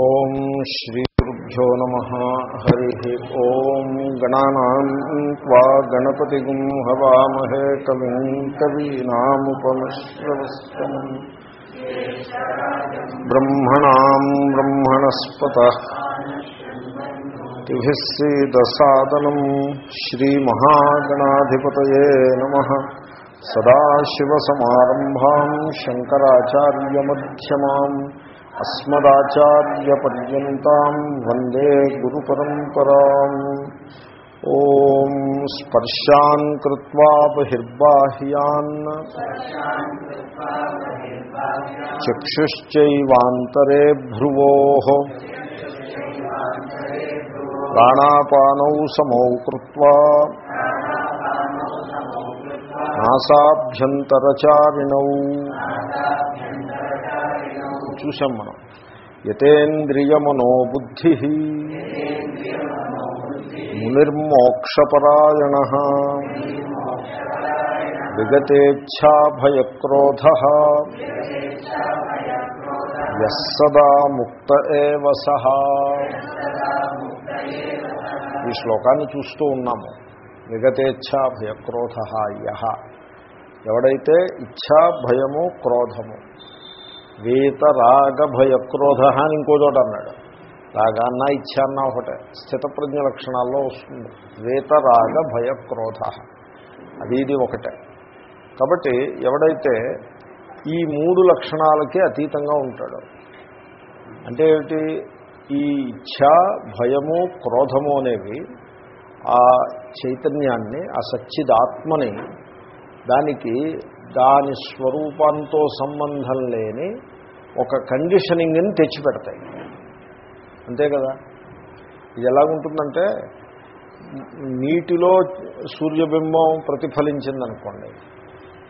ఓం శ్రీ గురుభ్యో నమ. హరి ఓం గణానా గణపతి హవామహే కవిం కవీనాముపమశ్రవస్తం బ్రహ్మణా బ్రహ్మణస్పత. టిభిస్సీదసాదనం శ్రీమహాగణాధిపతయే నమ. సదాశివసమారంభా శంకరాచార్యమ్యమాం అస్మదాచార్యపర్యంతం వందే గురు పరంపరా ఓం స్పర్శాన్ కృత్వా బహిర్బాహ్యాన్ చక్షుశ్చైవాంతరే భ్రువో ప్రాణాపానౌ సమౌ కృత్వా నాసాభ్యంతరచారిణౌ చూసాం మనం. యతేంద్రియమనోబుద్ధి మునిర్మోక్షపరాయణ విగతేచ్ఛాభయక్రోధ యస్సదా ముక్త ఏవ ఈ శ్లోకాన్ని చూస్తూ ఉన్నాము. విగతేచ్ఛా భయక్రోధ యహ ఎవడైతే ఇచ్ఛా భయము క్రోధము వీత రాగ భయక్రోధ అని ఇంకో చోట అన్నాడు. రాగాన్న ఇచ్చాన్న ఒకటే. స్థితప్రజ్ఞ లక్షణాల్లో వస్తుంది. వీత రాగ భయక్రోధ అది ఇది ఒకటే. కాబట్టి ఎవడైతే ఈ మూడు లక్షణాలకి అతీతంగా ఉంటాడు అంటే ఏమిటి? ఈ ఇచ్ఛ భయము క్రోధము అనేవి ఆ చైతన్యాన్ని ఆ సచ్చిదాత్మని దానికి దాని స్వరూపంతో సంబంధం లేని ఒక కండిషనింగ్ని తెచ్చిపెడతాయి. అంతే కదా? ఇది ఎలాగుంటుందంటే నీటిలో సూర్యబింబం ప్రతిఫలించిందనుకోండి.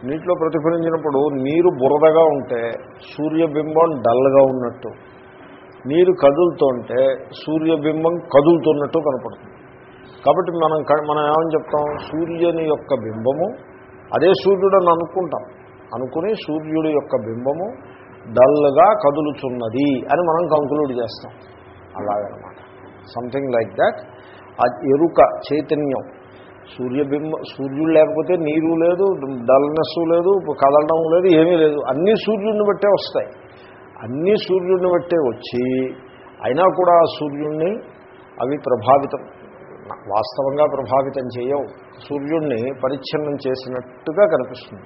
నీటిలో ప్రతిఫలించినప్పుడు నీరు బురదగా ఉంటే సూర్యబింబం డల్గా ఉన్నట్టు. నీరు కదులుతుంటే సూర్యబింబం కదులుతున్నట్టు కనపడుతుంది. కాబట్టి మనం మనం ఏమని చెప్తాం? సూర్యుని యొక్క బింబము అదే సూర్యుడు అని అనుకుంటాం. అనుకుని సూర్యుడి యొక్క బింబము డల్గా కదులుచున్నది అని మనం కంక్లూడ్ చేస్తాం. అలాగనమాట. సంథింగ్ లైక్ దాట్ ఆ ఎరుక చైతన్యం. సూర్యబింబ సూర్యుడు లేకపోతే నీరు లేదు డల్నెస్ లేదు కదలడం లేదు ఏమీ లేదు. అన్నీ సూర్యుడిని బట్టే వస్తాయి. అన్నీ సూర్యుడిని బట్టే వచ్చి అయినా కూడా ఆ సూర్యుడిని అవి ప్రభావితం వాస్తవంగా ప్రభావితం చేయవు. సూర్యుడిని పరిచ్ఛిన్నం చేసినట్టుగా కనిపిస్తుంది.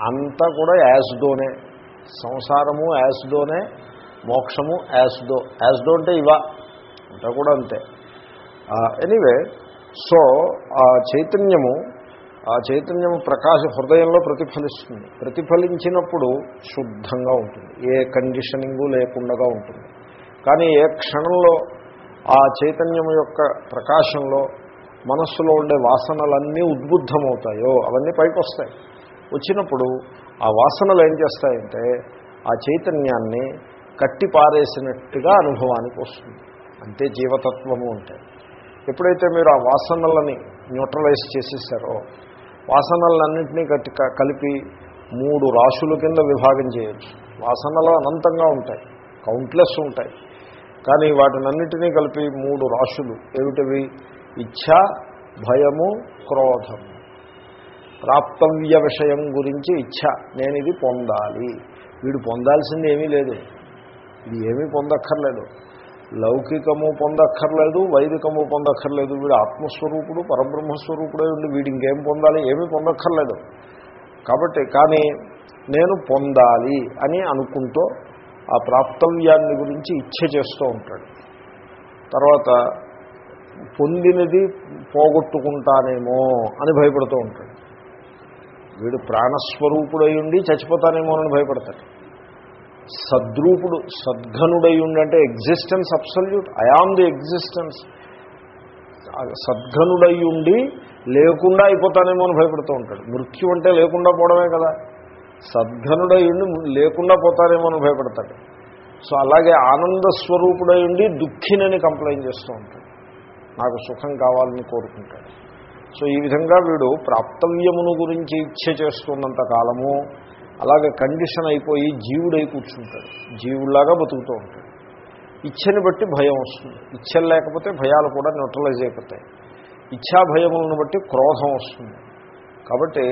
అంతా కూడా యాజ్దోనే సంసారము యాస్డోనే మోక్షము యాస్డో. యాస్డో అంటే ఇవా అంతా కూడా అంతే. ఎనీవే సో ఆ చైతన్యము ఆ చైతన్యము ప్రకాశ హృదయంలో ప్రతిఫలిస్తుంది. ప్రతిఫలించినప్పుడు శుద్ధంగా ఉంటుంది. ఏ కండిషనింగు లేకుండా ఉంటుంది. కానీ ఏ క్షణంలో ఆ చైతన్యం యొక్క ప్రకాశంలో మనస్సులో ఉండే వాసనలన్నీ ఉద్బుద్ధమవుతాయో అవన్నీ పైకి వస్తాయి వచ్చినప్పుడు ఆ వాసనలు ఏం చేస్తాయంటే ఆ చైతన్యాన్ని కట్టి పారేసినట్టుగా అనుభవానికి వస్తుంది. అంతే జీవతత్వము అంటే. ఎప్పుడైతే మీరు ఆ వాసనలని న్యూట్రలైజ్ చేసేసారో వాసనలన్నింటినీ కట్టి కలిపి మూడు రాశుల కింద విభాగం చేయొచ్చు. వాసనలు అనంతంగా ఉంటాయి కౌంట్లెస్ ఉంటాయి. కానీ వాటినన్నిటినీ కలిపి మూడు రాశులు. ఏమిటివి? ఇచ్ఛ భయము క్రోధము. ప్రాప్తవ్య విషయం గురించి ఇచ్ఛ నేను ఇది పొందాలి. వీడు పొందాల్సింది ఏమీ లేదు. ఇది ఏమీ పొందక్కర్లేదు. లౌకికము పొందక్కర్లేదు వైదికము పొందక్కర్లేదు. వీడు ఆత్మస్వరూపుడు పరబ్రహ్మస్వరూపుడే ఉండి వీడు ఇంకేం పొందాలి ఏమీ పొందక్కర్లేదు. కాబట్టి కానీ నేను పొందాలి అని అనుకుంటూ ఆ ప్రాప్తవ్యాన్ని గురించి ఇచ్చ చేస్తూ ఉంటాడు. తర్వాత పొందినది పోగొట్టుకుంటానేమో అని భయపడుతూ ఉంటాడు. వీడు ప్రాణస్వరూపుడై ఉండి చచ్చిపోతానేమోనని భయపడతాడు. సద్రూపుడు సద్ఘనుడై ఉండి అంటే existence absolute I am the existence సద్ఘనుడై ఉండి లేకుండా అయిపోతానేమో అని భయపడుతూ ఉంటాడు. మృత్యు అంటే లేకుండా పోవడమే కదా. సద్ఘనుడై ఉండి లేకుండా పోతానేమో అని భయపడతాడు. సో అలాగే ఆనంద స్వరూపుడై ఉండి దుఃఖినని కంప్లైంట్ చేస్తూ ఉంటాడు. నాకు సుఖం కావాలని కోరుకుంటాడు. సో ఈ విధంగా వీడు ప్రాప్తవ్యమును గురించి ఇచ్చ చేస్తున్నంత కాలము అలాగే కండిషన్ అయిపోయి జీవుడై కూర్చుంటాడు. జీవులాగా బతుకుతూ ఉంటాడు. ఇచ్చని బట్టి భయం వస్తుంది. ఇచ్చలు లేకపోతే భయాలు కూడా న్యూట్రలైజ్ అయిపోతాయి. ఇచ్ఛా భయములను బట్టి క్రోధం వస్తుంది. కాబట్టి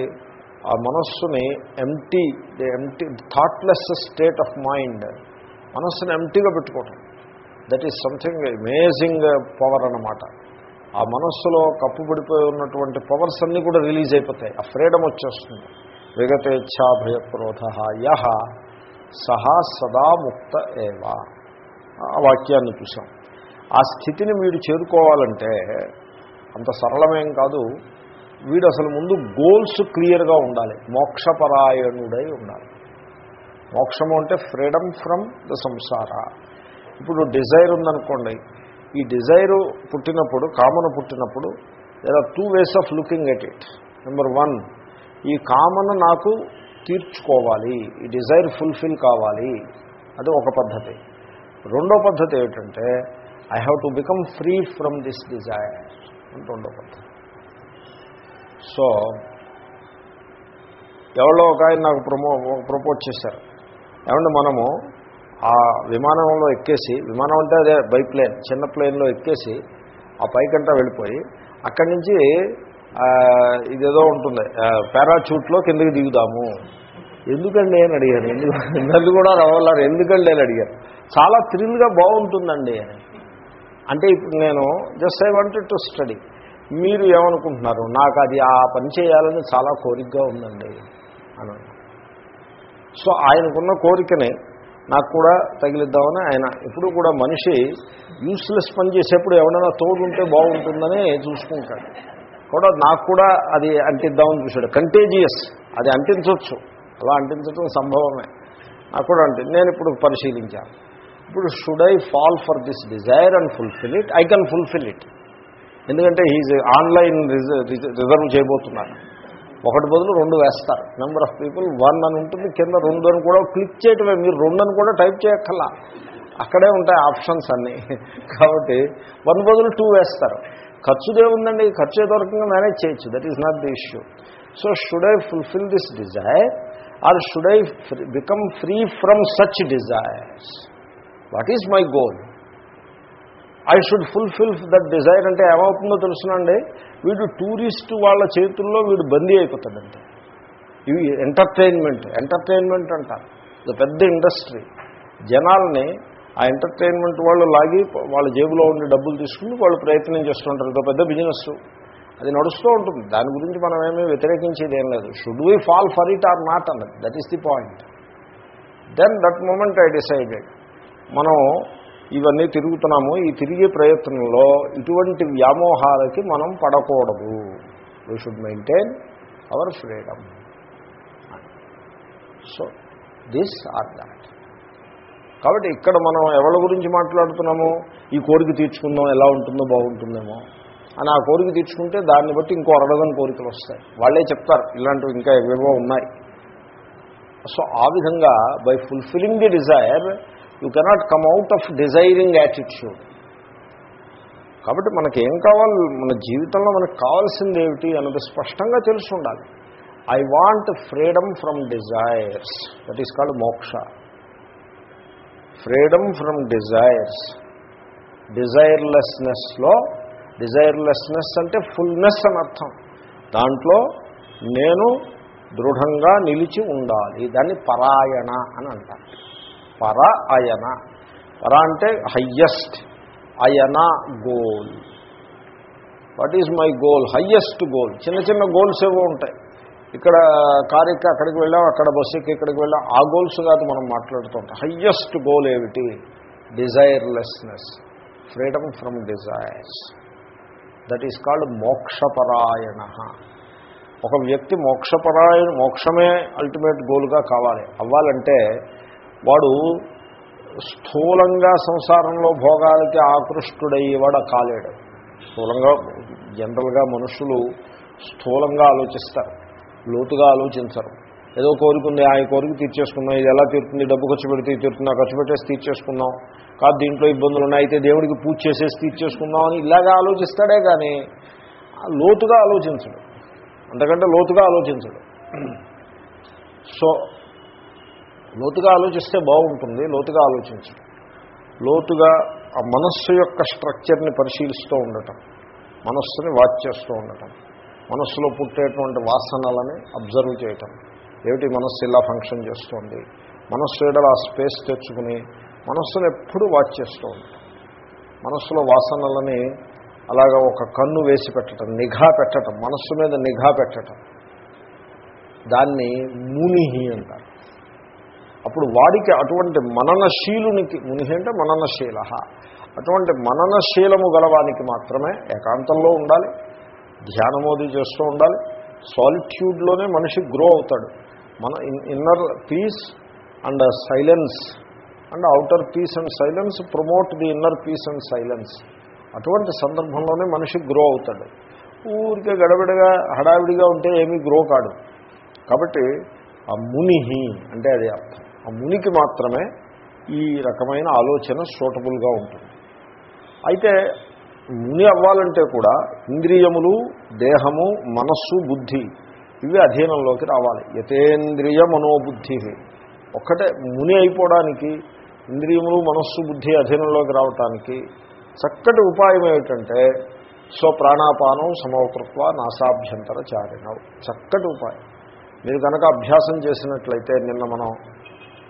ఆ మనస్సుని empty empty thoughtless state of mind మనస్సుని ఎంటీగా పెట్టుకోవటం. That is something amazing power అన్నమాట. ఆ మనస్సులో కప్పుబడిపోయి ఉన్నటువంటి పవర్స్ అన్నీ కూడా రిలీజ్ అయిపోతాయి. ఆ ఫ్రీడమ్ వచ్చేస్తుంది. విగతేచ్ఛా భయక్రోధ యహ సహా సదా ముక్త ఏవా. ఆ వాక్యాన్ని చూసాం ఆ స్థితిని వీడు చేరుకోవాలంటే అంత సరళమేం కాదు. వీడు అసలు ముందు గోల్స్ క్లియర్గా ఉండాలి. మోక్షపరాయణుడై ఉండాలి. మోక్షము అంటే ఫ్రీడమ్ ఫ్రమ్ ద సంసార ఇప్పుడు డిజైర్ ఉందనుకోండి. ఈ డిజైరు పుట్టినప్పుడు కామన పుట్టినప్పుడు there are two ways of looking at it number one ఈ కామన నాకు తీర్చుకోవాలి ఈ డిజైర్ ఫుల్ఫిల్ కావాలి. అది ఒక పద్ధతి. రెండో పద్ధతి ఏమిటంటే I have to become free from this desire అని రెండో పద్ధతి. సో ఎవరో ఒక ఆయన నాకు ప్రమో ప్రపోజ్ చేశారు. ఏమంటే మనము ఆ విమానంలో ఎక్కేసి విమానం అంటే అదే బై ప్లేన్ చిన్న ప్లేన్లో ఎక్కేసి ఆ పైకంటా వెళ్ళిపోయి అక్కడి నుంచి ఇదేదో ఉంటుంది పారాచూట్లో కిందకి దిగుదాము. ఎందుకండి అని అడిగాను ఎందుకు? నన్ను కూడా రావాలన్నారు ఎందుకండి అని అడిగారు. చాలా థ్రిల్గా బాగుంటుందండి అని. అంటే ఇప్పుడు నేను just I wanted to study. మీరు ఏమనుకుంటున్నారు? నాకు అది ఆ పని చేయాలని చాలా కోరికగా ఉందండి అని. సో ఆయనకున్న కోరికని నాకు కూడా తగిలిద్దామని ఆయన ఎప్పుడు కూడా మనిషి యూస్లెస్ పని చేసేప్పుడు ఎవడైనా తోడు ఉంటే బాగుంటుందని చూసుకుంటాడు. కూడా నాకు కూడా అది అంటిద్దామని చూశాడు. కంటేజియస్ అది అంటించవచ్చు అలా అంటించడం సంభవమే. నాకు కూడా అంటే నేను ఇప్పుడు పరిశీలించాను. ఇప్పుడు should I fall for this desire and fulfil it I can fulfil it ఎందుకంటే ఈజ్ ఆన్లైన్ రిజర్వ్ చేయబోతున్నారు ఒకటి బదులు రెండు వేస్తారు. నెంబర్ ఆఫ్ పీపుల్ వన్ అని ఉంటుంది కింద రెండు అని కూడా క్లిక్ చేయటమే. మీరు రెండు అని కూడా టైప్ చేయక్కర్లా. అక్కడే ఉంటాయి ఆప్షన్స్ అన్నీ. కాబట్టి వన్ బదులు టూ వేస్తారు. ఖర్చుదే ఉందండి ఖర్చు ఏదో రకంగా మేనేజ్ చేయొచ్చు. That is not the issue so should I fulfil this desire or should I become free from such desires what is my goal I should fulfil that desire అంటే ఏమవుతుందో తెలుసునండి వీడు టూరిస్ట్ వాళ్ళ చేతుల్లో వీడు బందీ అయిపోతాడంటే. ఇవి ఎంటర్టైన్మెంట్ ఎంటర్టైన్మెంట్ అంటారు ఇది పెద్ద ఇండస్ట్రీ జనాల్ని ఆ ఎంటర్టైన్మెంట్ వాళ్ళు లాగి వాళ్ళ జేబులో ఉండి డబ్బులు తీసుకుని వాళ్ళు ప్రయత్నం చేస్తుంటారు. ఇదో పెద్ద బిజినెస్ అది నడుస్తూ ఉంటుంది. దాని గురించి మనం ఏమీ వ్యతిరేకించేది ఏం లేదు. Should we fall for it or not అన్నది. That is the point then that moment I decided మనం ఇవన్నీ తిరుగుతున్నాము. ఈ తిరిగే ప్రయత్నంలో ఇటువంటి వ్యామోహాలకి మనం పడకూడదు. We should maintain our freedom so this or that కాబట్టి ఇక్కడ మనం ఎవరి గురించి మాట్లాడుతున్నాము? ఈ కోరిక తీర్చుకుందాం ఎలా ఉంటుందో బాగుంటుందేమో అని ఆ కోరిక తీర్చుకుంటే దాన్ని బట్టి ఇంకో అరడదని కోరికలు వస్తాయి. వాళ్ళే చెప్తారు ఇలాంటివి ఇంకా ఏవేవో ఉన్నాయి. సో ఆ విధంగా by fulfilling the desire you cannot come out of desiring attitude. కాబట్టి మనకి ఏం కావాలి? మన జీవితంలో మనకు కావాల్సింది ఏమిటి అన్నది స్పష్టంగా తెలిసి ఉండాలి I want freedom from desires that is called moksha freedom from desires డిజైర్లెస్నెస్లో desirelessness అంటే ఫుల్నెస్ అని అర్థం. దాంట్లో నేను దృఢంగా నిలిచి ఉండాలి. దాన్ని పరాయణ అని అంటారు. పర అయన. పర అంటే హయ్యెస్ట్ అయన goal what is my goal highest goal చిన్న చిన్న గోల్స్ ఏవో ఉంటాయి. ఇక్కడ కారు ఎక్కి అక్కడికి వెళ్ళాం అక్కడ బస్సు ఎక్కి ఇక్కడికి వెళ్ళాం ఆ గోల్స్ కాదు మనం మాట్లాడుతుంటాం. హయ్యెస్ట్ గోల్ ఏమిటి? Desirelessness freedom from desires that is called మోక్షపరాయణ ఒక వ్యక్తి మోక్షపరాయణ మోక్షమే అల్టిమేట్ గోల్గా కావాలి. అవ్వాలంటే వాడు స్థూలంగా సంసారంలో భోగాలకి ఆకృష్టుడయ్యేవాడు కాలేడు. స్థూలంగా జనరల్గా మనుషులు స్థూలంగా ఆలోచిస్తారు. లోతుగా ఆలోచించరు. ఏదో కోరుకుంది ఆయన కోరిక తీర్చేసుకున్నాం ఇది ఎలా తీరుతుంది డబ్బు ఖర్చు పెడితే తీరుతుందా ఖర్చు పెట్టేసి తీర్చేసుకుందాం. కాదు దీంట్లో ఇబ్బందులు ఉన్నాయి అయితే దేవుడికి పూజ చేసేసి తీర్చేసుకుందాం అని ఇలాగా ఆలోచిస్తాడే కానీ లోతుగా ఆలోచించడు. అంతకంటే లోతుగా ఆలోచించడు. సో లోతుగా ఆలోచిస్తే బాగుంటుంది లోతుగా ఆలోచించడం లోతుగా ఆ మనస్సు యొక్క స్ట్రక్చర్ని పరిశీలిస్తూ ఉండటం మనస్సుని వాచ్ చేస్తూ ఉండటం మనస్సులో పుట్టేటువంటి వాసనలని అబ్జర్వ్ చేయటం. ఏమిటి? మనస్సు ఇలా ఫంక్షన్ చేస్తోంది. మనస్సు ఎడల ఆ స్పేస్ తెచ్చుకుని మనస్సును ఎప్పుడూ వాచ్ చేస్తూ ఉంటాం మనస్సులో వాసనలని అలాగా ఒక కన్ను వేసి పెట్టడం నిఘా పెట్టడం మనస్సు మీద నిఘా పెట్టడం దాన్ని మునిహి అంట అప్పుడు వాడికి అటువంటి మననశీలునికి మునిహి అంటే మననశీల అటువంటి మననశీలము గలవానికి మాత్రమే ఏకాంతంలో ఉండాలి ధ్యానమోది చేస్తూ ఉండాలి సాలిట్యూడ్లోనే మనిషి గ్రో అవుతాడు. మన inner peace and silence and outer peace and silence promote the inner peace and silence అటువంటి సందర్భంలోనే మనిషి గ్రో అవుతాడు. ఊరికే గడబిడగా హడావిడిగా ఉంటే ఏమీ గ్రో కాడు కాబట్టి ఆ మునిహి అంటే అది అర్థం. ఆ మునికి మాత్రమే ఈ రకమైన ఆలోచన సూటబుల్గా ఉంటుంది. అయితే ముని అవ్వాలంటే కూడా ఇంద్రియములు దేహము మనస్సు బుద్ధి ఇవి అధీనంలోకి రావాలి. యతేంద్రియ మనోబుద్ధి. ఒక్కటే ముని అయిపోవడానికి ఇంద్రియములు మనస్సు బుద్ధి అధీనంలోకి రావటానికి చక్కటి ఉపాయం ఏమిటంటే స్వప్రాణాపానం సమవకృత్వ నాసాభ్యంతర చారిణం. చక్కటి ఉపాయం. మీరు కనుక అభ్యాసం చేసినట్లయితే నిన్న మనం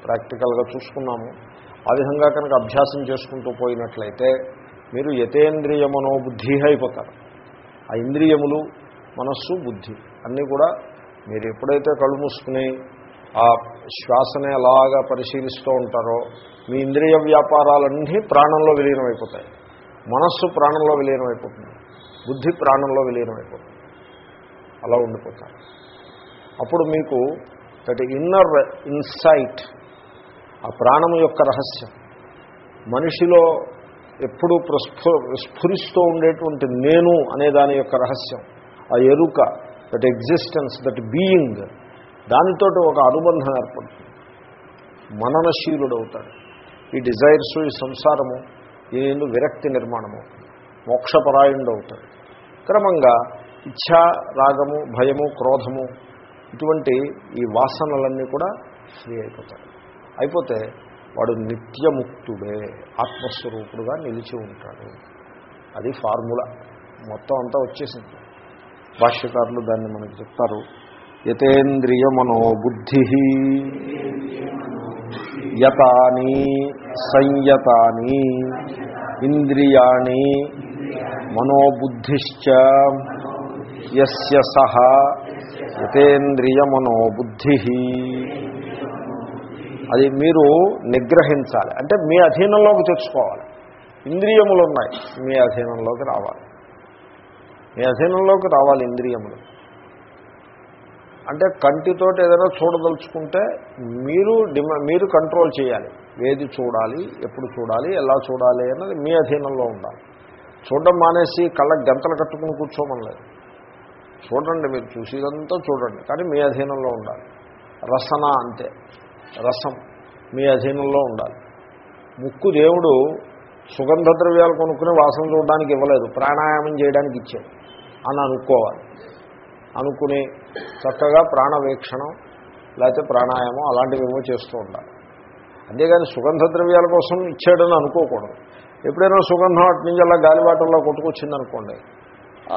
ప్రాక్టికల్గా చూసుకున్నాము. ఆ విధంగా కనుక అభ్యాసం చేసుకుంటూ పోయినట్లయితే మీరు యతేంద్రియ మనోబుద్ధి అయిపోతారు. ఆ ఇంద్రియములు మనస్సు బుద్ధి అన్నీ కూడా మీరు ఎప్పుడైతే కళ్ళు మూసుకుని ఆ శ్వాసనే అలాగా పరిశీలిస్తూ ఉంటారో మీ ఇంద్రియ వ్యాపారాలన్నీ ప్రాణంలో విలీనమైపోతాయి. మనస్సు ప్రాణంలో విలీనమైపోతుంది. బుద్ధి ప్రాణంలో విలీనమైపోతుంది. అలా ఉండిపోతారు. అప్పుడు మీకు దట్ ఇన్నర్ ఇన్సైట్ ఆ ప్రాణము యొక్క రహస్యం. మనిషిలో ఎప్పుడూ ప్రస్ఫు స్ఫురిస్తూ ఉండేటువంటి నేను అనే దాని యొక్క రహస్యం. ఆ ఎరుక దట్ ఎగ్జిస్టెన్స్ దట్ బీయింగ్ దానితో ఒక అనుబంధం ఏర్పడుతుంది. మననశీలుడు అవుతాడు ఈ డిజైర్స్ ఈ సంసారము ఈ విరక్తి నిర్మాణము మోక్షపరాయణుడు అవుతాడు క్రమంగా ఇచ్ఛా రాగము భయము క్రోధము ఇటువంటి ఈ వాసనలన్నీ కూడా ఫ్రీ అయిపోతాయి అయిపోతే వాడు నిత్యముక్తుడే ఆత్మస్వరూపుడుగా నిలిచి ఉంటాడు. అది ఫార్ములా. మొత్తం అంతా వచ్చేసింది. భాష్యకారులు దాన్ని మనకు చెప్తారు. యతేంద్రియ మనోబుద్ధి యతాని సంయతాని ఇంద్రియాణి మనోబుద్ధిశ్చ యస్య సహ యతేంద్రియ మనోబుద్ధి అది మీరు నిగ్రహించాలి. అంటే మీ అధీనంలోకి తెచ్చుకోవాలి. ఇంద్రియములు ఉన్నాయి మీ అధీనంలోకి రావాలి. మీ అధీనంలోకి రావాలి ఇంద్రియములు. అంటే కంటితోటి ఏదైనా చూడదలుచుకుంటే మీరు మీరు కంట్రోల్ చేయాలి. ఏది చూడాలి ఎప్పుడు చూడాలి ఎలా చూడాలి అన్నది మీ అధీనంలో ఉండాలి. చూడడం మానేసి కళ్ళకి గంతలు కట్టుకుని కూర్చోమనలేదు. చూడండి మీరు చూసేదంతా చూడండి. కానీ మీ అధీనంలో ఉండాలి. రసన అంతే రసం మీ అధీనంలో ఉండాలి. ముక్కు దేవుడు సుగంధ ద్రవ్యాలు కొనుక్కుని వాసన చూడడానికి ఇవ్వలేదు. ప్రాణాయామం చేయడానికి ఇచ్చాడు. అని అనుకోవాలి. అనుకుని చక్కగా ప్రాణవీక్షణం లేకపోతే ప్రాణాయామం అలాంటివి ఏమో చేస్తూ ఉండాలి. అంతేగాని సుగంధ ద్రవ్యాల కోసం ఇచ్చాడని అనుకోకూడదు. ఎప్పుడైనా సుగంధం అటు నుంచి అలా గాలివాటంలో కొట్టుకొచ్చిందనుకోండి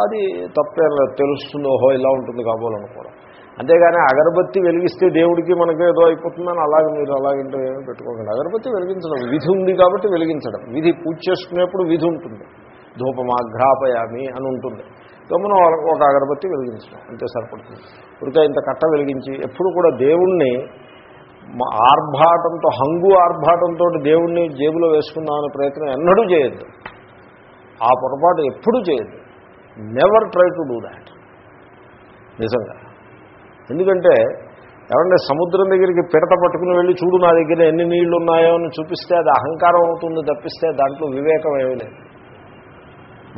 అది తప్పే తెలుస్తుంది ఓహో ఇలా ఉంటుంది కాబోలనుకోవడం. అంతేగాని అగరబత్తి వెలిగిస్తే దేవుడికి మనకు ఏదో అయిపోతుందని అలాగే మీరు అలాగంటే ఏమీ పెట్టుకోకండి. అగరబత్తి వెలిగించడం విధి ఉంది కాబట్టి వెలిగించడం. విధి పూజ చేసుకునేప్పుడు విధి ఉంటుంది. ధూపమాఘ్రాపయామి అని ఉంటుంది. గమనం ఒక అగరబత్తి వెలిగించడం అంతే సరిపడుతుంది. ఇప్పటికే ఇంత కట్ట వెలిగించి ఎప్పుడు కూడా దేవుణ్ణి ఆర్భాటంతో హంగు ఆర్భాటంతో దేవుణ్ణి జేబులో వేసుకుందామనే ప్రయత్నం ఎన్నడూ చేయొద్దు. ఆ పొరపాటు ఎప్పుడూ చేయొద్దు. Never try to do that నిజంగా. ఎందుకంటే ఏమంటే సముద్రం దగ్గరికి పిడత పట్టుకుని వెళ్ళి చూడు నా దగ్గర ఎన్ని నీళ్ళు ఉన్నాయో అని చూపిస్తే అది అహంకారం అవుతుంది తప్పిస్తే దాంట్లో వివేకం ఏమీ లేదు.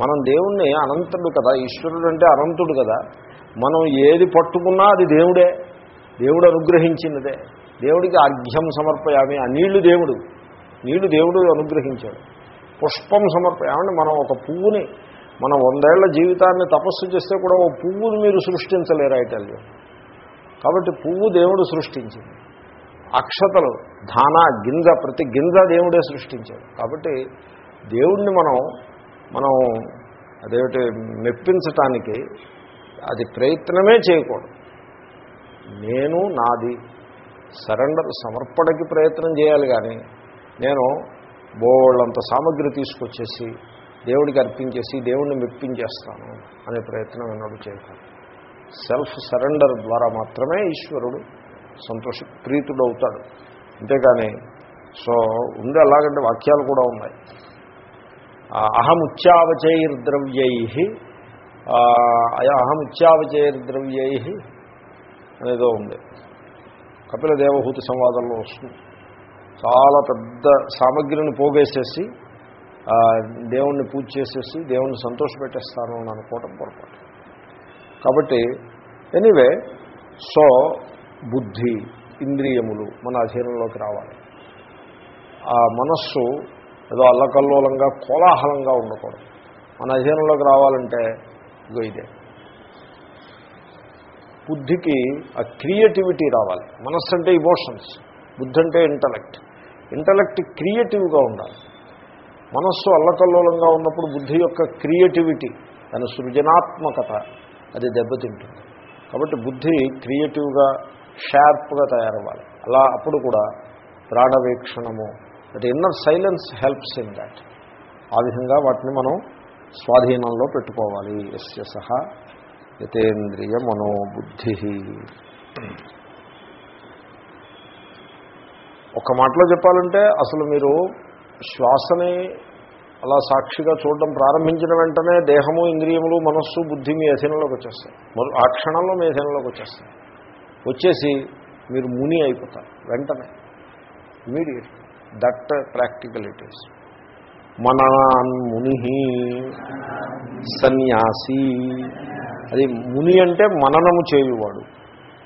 మనం దేవుణ్ణి అనంతుడు కదా ఈశ్వరుడు అంటే అనంతుడు కదా. మనం ఏది పట్టుకున్నా అది దేవుడే. దేవుడు అనుగ్రహించినదే. దేవుడికి అర్ఘ్యం సమర్పయామి. ఆ నీళ్ళు దేవుడు. నీళ్ళు దేవుడు అనుగ్రహించాడు. పుష్పం సమర్ప ఏమంటే మనం ఒక పువ్వుని మనం వందేళ్ళ జీవితాన్ని తపస్సు చేస్తే కూడా ఓ పువ్వుని మీరు సృష్టించలేరు ఐటల్యం కాబట్టి పువ్వు దేవుడు సృష్టించింది అక్షతలు ధాన గింజ ప్రతి గింజ దేవుడే సృష్టించాడు. కాబట్టి దేవుణ్ణి మనం మనం అదేమిటి మెప్పించటానికి అది ప్రయత్నమే చేయకూడదు. నేను నాది సరెండర్ సమర్పణకి ప్రయత్నం చేయాలి కానీ నేను బోళ్ళంత సామగ్రి తీసుకొచ్చేసి దేవుడికి అర్పించేసి దేవుణ్ణి మెప్పించేస్తాను అనే ప్రయత్నం ఎన్నడూ చేయకూడదు. సెల్ఫ్ సరెండర్ ద్వారా మాత్రమే ఈశ్వరుడు సంతోష ప్రీతుడవుతాడు. అంతేకాని సో ఉంది అలాగంటే వాక్యాలు కూడా ఉన్నాయి. అహముచ్చావచైర్ద్రవ్యై అహముచ్చావచైర్ద్రవ్యై అనేదో ఉంది. కపిల దేవహూతి సంవాదంలో వస్తుంది. చాలా పెద్ద సామగ్రిని పోగేసేసి దేవుణ్ణి పూజ చేసేసి దేవుణ్ణి సంతోషపెట్టేస్తాను అని అనుకోవటం పొరపాటు. కాబట్టి ఎనీవే సో బుద్ధి ఇంద్రియములు మన అధీనంలోకి రావాలి. ఆ మనస్సు ఏదో అల్లకల్లోలంగా కోలాహలంగా ఉండకూడదు. మన అధీనంలోకి రావాలంటే ఇగో ఇదే. బుద్ధికి ఆ క్రియేటివిటీ రావాలి. మనస్సు అంటే ఇమోషన్స్ బుద్ధి అంటే ఇంటలెక్ట్ ఇంటలెక్ట్ క్రియేటివ్గా ఉండాలి. మనస్సు అల్లకల్లోలంగా ఉన్నప్పుడు బుద్ధి యొక్క క్రియేటివిటీ దాని సృజనాత్మకత అది దెబ్బతింటుంది. కాబట్టి బుద్ధి క్రియేటివ్గా షార్ప్గా తయారవ్వాలి. అలా అప్పుడు కూడా ప్రాణవీక్షణము that inner silence helps in that ఆ విధంగా వాటిని మనం స్వాధీనంలో పెట్టుకోవాలి. ఎస్య సహా యతేంద్రియ మనోబుద్ధి. ఒక మాటలో చెప్పాలంటే అసలు మీరు శ్వాసని అలా సాక్షిగా చూడడం ప్రారంభించిన వెంటనే దేహము ఇంద్రియములు మనస్సు బుద్ధి మీ అధీనంలోకి వచ్చేస్తాయి. ఆ క్షణంలో మీ అధీనంలోకి వచ్చేస్తాయి. వచ్చేసి మీరు ముని అయిపోతారు వెంటనే ఇమీడియట్ దట్ ప్రాక్టికలిటీస్. మనాన్ ముని సన్యాసి. అది ముని అంటే మననము చేయువాడు.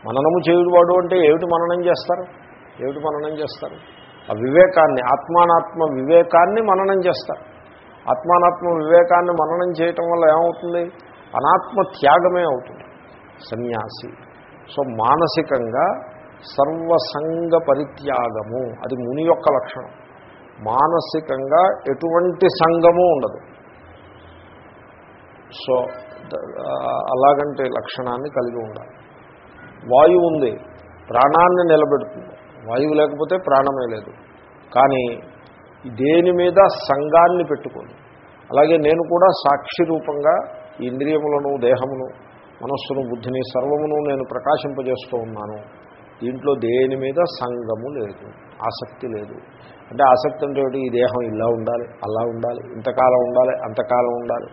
మననము చేయువాడు అంటే ఏమిటి మననం చేస్తారు? ఏమిటి మననం చేస్తారు? ఆ వివేకాన్ని ఆత్మానాత్మ వివేకాన్ని మననం చేస్తారు. ఆత్మానాత్మ వివేకాన్ని మననం చేయటం వల్ల ఏమవుతుంది? అనాత్మ త్యాగమే అవుతుంది. సన్యాసి. సో మానసికంగా సర్వసంగ పరిత్యాగము. అది ముని యొక్క లక్షణం. మానసికంగా ఎటువంటి సంగము ఉండదు. సో అలాగంటే లక్షణాన్ని కలిగి ఉండాలి. వాయువు ఉంది. ప్రాణాన్ని నిలబెడుతుంది. వాయువు లేకపోతే ప్రాణమే లేదు. కానీ దేని మీద సంఘాన్ని పెట్టుకొని అలాగే నేను కూడా సాక్షి రూపంగా ఈ ఇంద్రియములను దేహమును మనస్సును బుద్ధిని సర్వమును నేను ప్రకాశింపజేస్తూ ఉన్నాను. దీంట్లో దేని మీద సంఘము లేదు ఆసక్తి లేదు. అంటే ఆసక్తి అంటే ఈ దేహం ఇలా ఉండాలి అలా ఉండాలి ఇంతకాలం ఉండాలి అంతకాలం ఉండాలి.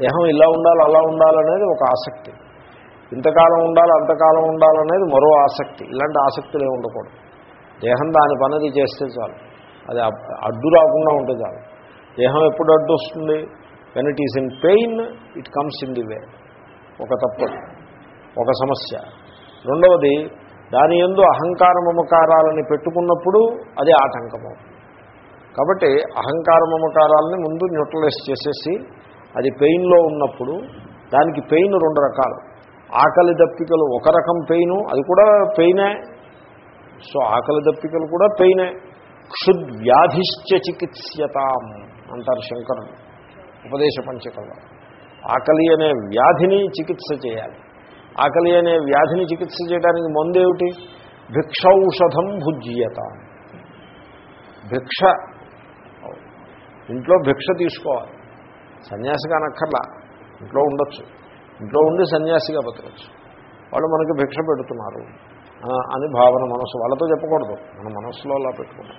దేహం ఇలా ఉండాలి అలా ఉండాలనేది ఒక ఆసక్తి. ఇంతకాలం ఉండాలి అంతకాలం ఉండాలనేది మరో ఆసక్తి. ఇలాంటి ఆసక్తులే ఉండకూడదు. దేహం దాని పనది చేస్తే చాలు. అది అడ్డు రాకుండా ఉంటే చాలు. దేహం ఎప్పుడు అడ్డు వస్తుంది? When it is in pain it comes in the way ఒక తప్పదు ఒక సమస్య. రెండవది దాని ఎందు అహంకార మమకారాలని పెట్టుకున్నప్పుడు అది ఆటంకము. కాబట్టి అహంకార మమకారాలని ముందు న్యూట్రలైజ్ చేసేసి అది పెయిన్లో ఉన్నప్పుడు దానికి పెయిన్ రెండు రకాలు. ఆకలి దప్పికలు ఒక రకం పెయిన్ అది కూడా పెయినే సో ఆకలి దప్పికలు కూడా పెయినే క్షుద్వ్యాధిశ్చ చికిత్స్యతాం అంటారు శంకరుడు. ఉపదేశ పంచకంలో. ఆకలి అనే వ్యాధిని చికిత్స చేయాలి. ఆకలి అనే వ్యాధిని చికిత్స చేయడానికి మందేమిటి? భిక్షౌషధం భుజ్యత. భిక్ష ఇంట్లో భిక్ష తీసుకోవాలి. సన్యాసి కానక్కర్లా ఇంట్లో ఉండొచ్చు. ఇంట్లో ఉండి సన్యాసిగా బతకచ్చు. వాళ్ళు మనకి భిక్ష పెడుతున్నారు. అని భావన మనసు. వాళ్ళతో చెప్పకూడదు. మన మనస్సులో అలా పెట్టుకోవడం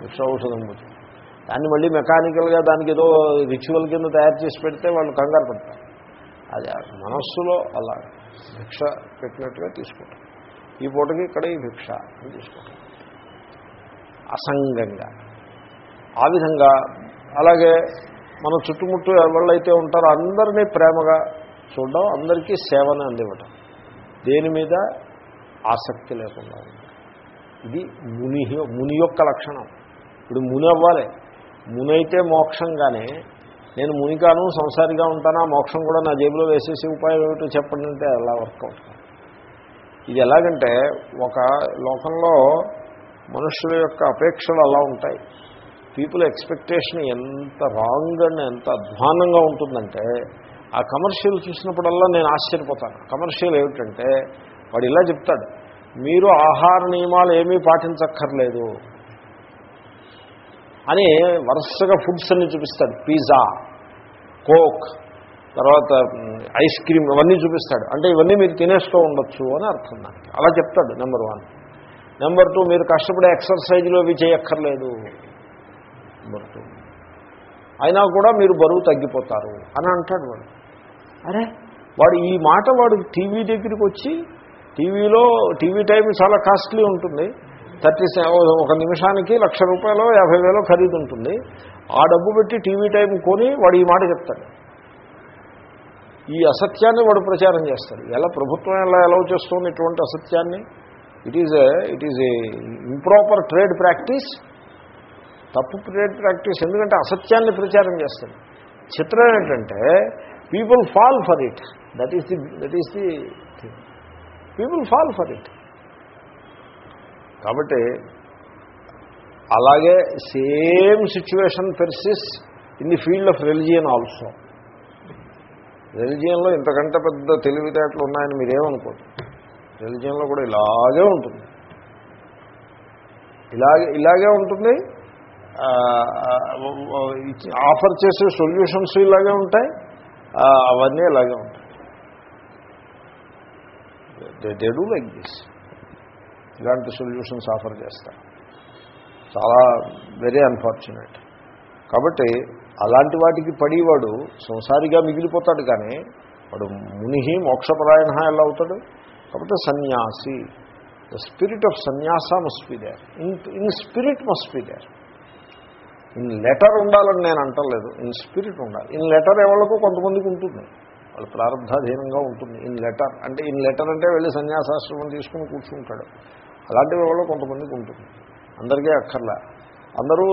భిక్ష ఔషధం బుద్ధి. దాన్ని మళ్ళీ మెకానికల్గా దానికి ఏదో రిచువల్ కింద తయారు చేసి పెడితే వాళ్ళు కంగారు పడతారు. అది మనస్సులో అలా భిక్ష పెట్టినట్టుగా తీసుకుంటాం ఈ పూటకి ఇక్కడ ఈ భిక్ష అని తీసుకుంటాం అసంగంగా. ఆ విధంగా అలాగే మన చుట్టుముట్టు ఎవళ్ళైతే ఉంటారో అందరినీ ప్రేమగా చూడడం అందరికీ సేవని అందివ్వటం. దేని మీద? ఆసక్తి లేకుండా ఇది ముని ముని యొక్క లక్షణం. ఇప్పుడు ముని అవ్వాలి. ముని అయితే మోక్షంగానే నేను మునికాను సంసారిగా ఉంటానా మోక్షం కూడా నా జేబులో వేసేసి ఉపాయం ఏమిటో చెప్పండి అంటే ఎలా వర్కౌట్ ఇది ఎలాగంటే ఒక లోకంలో మనుషుల యొక్క అపేక్షలు అలా ఉంటాయి. పీపుల్ ఎక్స్పెక్టేషన్ ఎంత రాంగ్ అండ్ ఎంత అధ్వానంగా ఉంటుందంటే ఆ కమర్షియల్ చూసినప్పుడల్లా నేను ఆశ్చర్యపోతాను. కమర్షియల్ ఏమిటంటే వాడు ఇలా చెప్తాడు. మీరు ఆహార నియమాలు ఏమీ పాటించక్కర్లేదు అని వరుసగా ఫుడ్స్ అన్ని చూపిస్తాడు. పిజ్జా కోక్ తర్వాత ఐస్ క్రీమ్ ఇవన్నీ చూపిస్తాడు. అంటే ఇవన్నీ మీరు తినేస్తూ ఉండొచ్చు అని అర్థం దానికి. అలా చెప్తాడు నెంబర్ వన్. నెంబర్ టూ మీరు కష్టపడే ఎక్సర్సైజ్లు అవి చేయక్కర్లేదు. Number two. అయినా కూడా మీరు బరువు తగ్గిపోతారు అని అంటాడు వాడు. అరే! వాడు ఈ మాట వాడు టీవీ దగ్గరికి వచ్చి టీవీలో టీవీ టైం చాలా కాస్ట్లీ ఉంటుంది. థర్టీ ఒక నిమిషానికి లక్ష రూపాయలు యాభై వేలు ఖరీదు ఉంటుంది. ఆ డబ్బు పెట్టి టీవీ టైం కొని వాడు ఈ మాట చెప్తాడు. ఈ అసత్యాన్ని వాడు ప్రచారం చేస్తాడు. ఎలా ప్రభుత్వం ఎలా ఎలా చేస్తుంది ఇటువంటి అసత్యాన్ని? It is it is a improper trade practice తప్పు ట్రేడ్ ప్రాక్టీస్ ఎందుకంటే అసత్యాన్ని ప్రచారం చేస్తాడు. చిత్రం ఏంటంటే people fall for it that is the that is the thing people fall for it కాబట్టి అలాగే same situation persists in the field of religion also. రిలిజియన్లో ఇంతకంటే పెద్ద తెలివితేటలు ఉన్నాయని మీరేమనుకోదు రిలిజియన్లో కూడా ఇలాగే ఉంటుంది. ఇలాగే ఇలాగే ఉంటుంది. ఆఫర్ చేసే సొల్యూషన్స్ ఇలాగే ఉంటాయి. అవన్నీ ఇలాగే ఉంటాయి. దే డూ లైక్ దిస్ ఇలాంటి సొల్యూషన్స్ ఆఫర్ చేస్తారు. చాలా వెరీ అన్ఫార్చునేట్ కాబట్టి అలాంటి వాటికి పడేవాడు సంసారిగా మిగిలిపోతాడు కానీ వాడు మునిహి మోక్షపరాయణ ఎలా అవుతాడు? కాబట్టి సన్యాసి. The spirit of sannyasa must be there in in spirit must be there in letter ఉండాలని నేను అంటలేదు. ఇన్ స్పిరిట్ ఉండాలి. ఇన్ లెటర్ ఎవరికో కొంతమందికి ఉంటుంది. వాళ్ళ ప్రారంభాధీనంగా ఉంటుంది. In letter. అంటే ఇన్ లెటర్ అంటే వెళ్ళి సన్యాసాశ్రమం తీసుకుని కూర్చుంటాడు. అలాంటివి ఎవరో కొంతమందికి ఉంటుంది. అందరికీ అక్కర్లే. అందరూ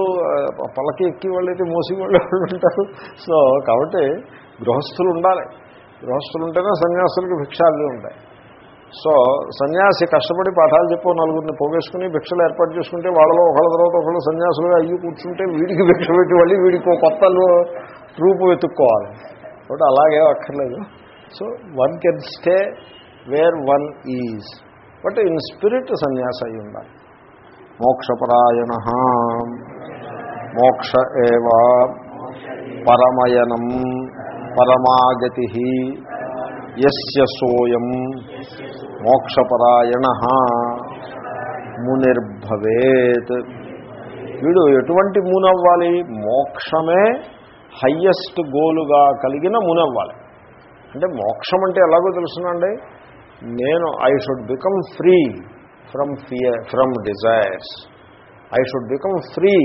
పలకి ఎక్కి వాళ్ళైతే మోసి వాళ్ళు ఉంటారు. సో కాబట్టి గృహస్థులు ఉండాలి. గృహస్థులు ఉంటేనే సన్యాసులకు భిక్షాలు ఉంటాయి. సో సన్యాసి కష్టపడి పాఠాలు చెప్పు నలుగురిని పోగేసుకుని భిక్షలు ఏర్పాటు చేసుకుంటే వాళ్ళలో ఒకళ్ళ తర్వాత ఒకళ్ళు సన్యాసులుగా అయ్యి కూర్చుంటే వీడికి భిక్ష పెట్టి మళ్ళీ వీడికి కొత్తలు కొత్త రూపు వెతుక్కోవాలి. కాబట్టి అలాగే అక్కర్లేదు. So one can stay where one is but in spirit sannyasa అయి ఉండాలి. మోక్షపరాయణ మోక్ష ఏవా పరమయనం పరమాగతి యస్య సోయం మోక్షపరాయణ మునిర్భవేత్. వీడు ఎటువంటి మూనవ్వాలి? మోక్షమే హయ్యెస్ట్ గోలుగా కలిగిన మునవ్వాలి. అంటే మోక్షం అంటే ఎలాగో తెలుసునండి? నేను I should become free from fear from desires I should become free